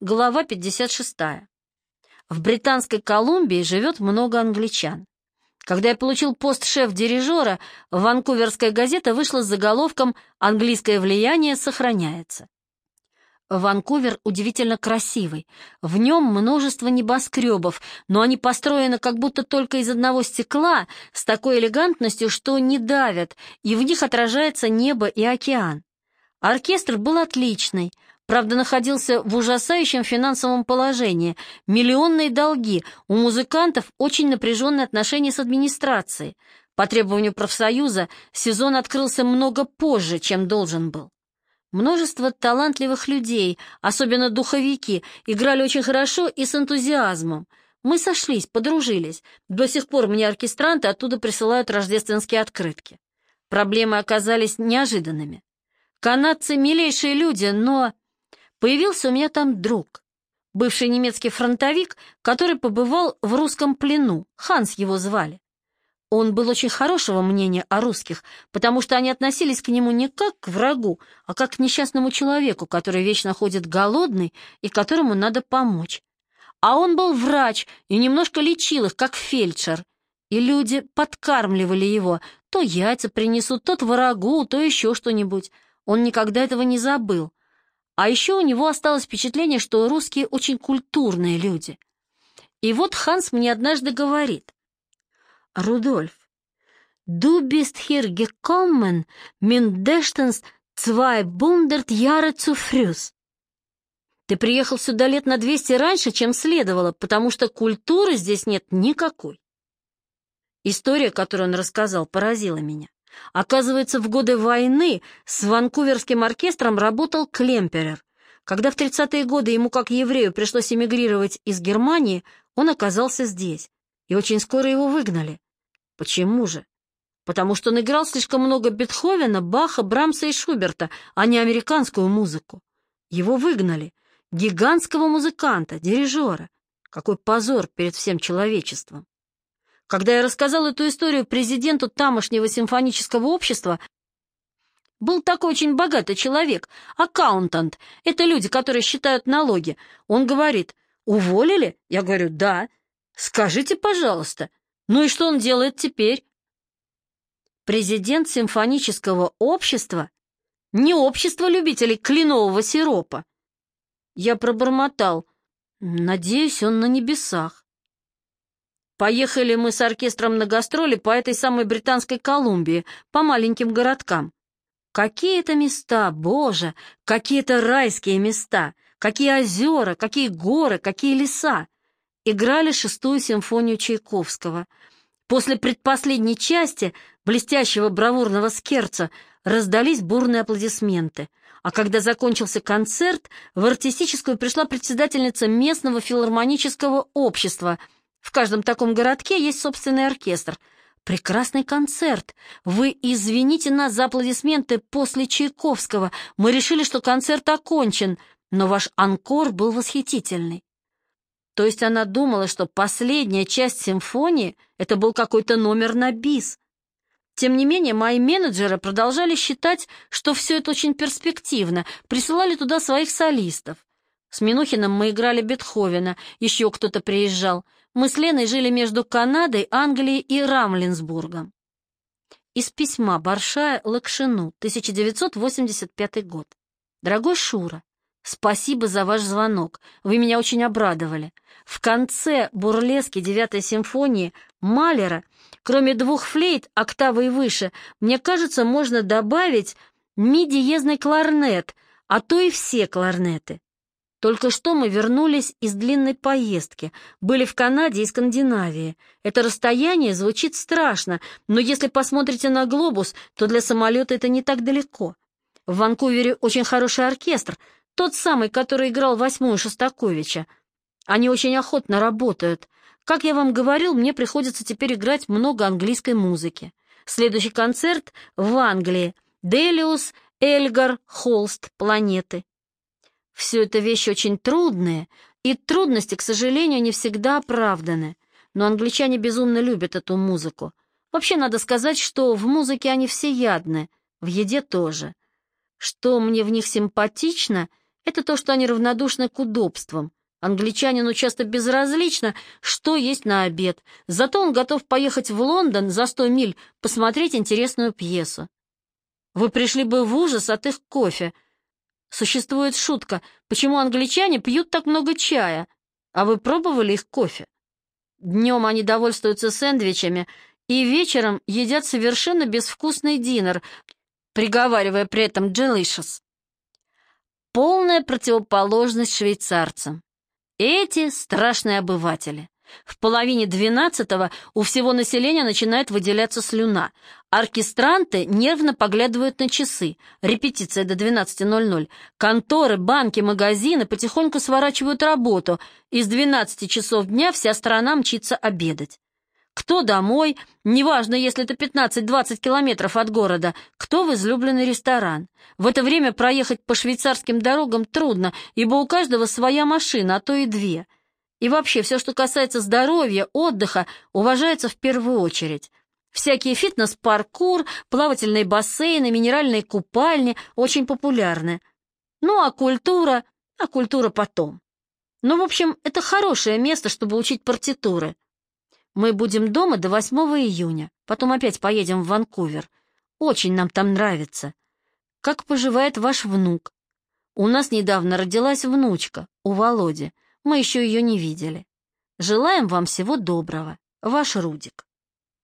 Глава 56. В Британской Колумбии живет много англичан. Когда я получил пост шеф-дирижера, ванкуверская газета вышла с заголовком «Английское влияние сохраняется». Ванкувер удивительно красивый. В нем множество небоскребов, но они построены как будто только из одного стекла, с такой элегантностью, что не давят, и в них отражается небо и океан. Оркестр был отличный, правда, находился в ужасающем финансовом положении, миллионные долги, у музыкантов очень напряженные отношения с администрацией. По требованию профсоюза сезон открылся много позже, чем должен был. Множество талантливых людей, особенно духовики, играли очень хорошо и с энтузиазмом. Мы сошлись, подружились. До сих пор мне оркестранты оттуда присылают рождественские открытки. Проблемы оказались неожиданными. Канадцы — милейшие люди, но... Появился у меня там друг, бывший немецкий фронтовик, который побывал в русском плену, Ханс его звали. Он был очень хорошего мнения о русских, потому что они относились к нему не как к врагу, а как к несчастному человеку, который вечно ходит голодный и которому надо помочь. А он был врач и немножко лечил их, как фельдшер. И люди подкармливали его, то яйца принесут, то творогу, то еще что-нибудь. Он никогда этого не забыл. А еще у него осталось впечатление, что русские очень культурные люди. И вот Ханс мне однажды говорит, «Рудольф, du bist hier gekommen mindestens 200 Jahre zu früh». Ты приехал сюда лет на 200 раньше, чем следовало, потому что культуры здесь нет никакой. История, которую он рассказал, поразила меня. Оказывается, в годы войны с ванкуверским оркестром работал Клемперер. Когда в 30-е годы ему, как еврею, пришлось эмигрировать из Германии, он оказался здесь, и очень скоро его выгнали. Почему же? Потому что он играл слишком много Бетховена, Баха, Брамса и Шуберта, а не американскую музыку. Его выгнали. Гигантского музыканта, дирижера. Какой позор перед всем человечеством. Когда я рассказал эту историю президенту тамошнего симфонического общества, был такой очень богатый человек, аккаунтант. Это люди, которые считают налоги. Он говорит, уволили? Я говорю, да. Скажите, пожалуйста, ну и что он делает теперь? Президент симфонического общества? Не общество любителей кленового сиропа. Я пробормотал. Надеюсь, он на небесах. Поехали мы с оркестром на гастроли по этой самой Британской Колумбии, по маленьким городкам. Какие это места, боже, какие это райские места, какие озера, какие горы, какие леса играли шестую симфонию Чайковского. После предпоследней части, блестящего бравурного скерца, раздались бурные аплодисменты. А когда закончился концерт, в артистическую пришла председательница местного филармонического общества. В каждом таком городке есть собственный оркестр. Прекрасный концерт. Вы извините нас за аплодисменты после Чайковского. Мы решили, что концерт окончен, но ваш анкор был восхитительный. То есть она думала, что последняя часть симфонии — это был какой-то номер на бис. Тем не менее, мои менеджеры продолжали считать, что все это очень перспективно, присылали туда своих солистов. С Минухиным мы играли Бетховена, еще кто-то приезжал. Мы с Леной жили между Канадой, Англией и Рамлинсбургом. Из письма Баршая Лакшину, 1985 год. Дорогой Шура, Спасибо за ваш звонок. Вы меня очень обрадовали. В конце бурлески девятой симфонии Малера, кроме двух флейт, октавы и выше, мне кажется, можно добавить ми-диезный кларнет, а то и все кларнеты. Только что мы вернулись из длинной поездки, были в Канаде и Скандинавии. Это расстояние звучит страшно, но если посмотрите на глобус, то для самолета это не так далеко. В Ванкувере очень хороший оркестр — тот самый, который играл восьмую Шостаковича. Они очень охотно работают. Как я вам говорил, мне приходится теперь играть много английской музыки. Следующий концерт в Англии. Делиус, Эльгар, Холст, планеты. Все это вещи очень трудные, и трудности, к сожалению, не всегда оправданы. Но англичане безумно любят эту музыку. Вообще надо сказать, что в музыке они всеядны, в еде тоже. Что мне в них симпатично — Это то, что они равнодушны к удобствам. Англичанину часто безразлично, что есть на обед, зато он готов поехать в Лондон за сто миль посмотреть интересную пьесу. Вы пришли бы в ужас от их кофе. Существует шутка, почему англичане пьют так много чая, а вы пробовали их кофе? Днем они довольствуются сэндвичами и вечером едят совершенно безвкусный динер, приговаривая при этом «delicious». Полная противоположность швейцарцам. Эти страшные обыватели. В половине двенадцатого у всего населения начинает выделяться слюна. Оркестранты нервно поглядывают на часы. Репетиция до 12.00. Конторы, банки, магазины потихоньку сворачивают работу. Из 12 часов дня вся страна мчится обедать. Кто домой, неважно, если это 15-20 километров от города, кто в излюбленный ресторан. В это время проехать по швейцарским дорогам трудно, ибо у каждого своя машина, а то и две. И вообще, все, что касается здоровья, отдыха, уважается в первую очередь. Всякие фитнес-паркур, плавательные бассейны, минеральные купальни очень популярны. Ну, а культура, а культура потом. Ну, в общем, это хорошее место, чтобы учить партитуры. Мы будем дома до 8 июня, потом опять поедем в Ванкувер. Очень нам там нравится. Как поживает ваш внук? У нас недавно родилась внучка, у Володи. Мы еще ее не видели. Желаем вам всего доброго. Ваш Рудик.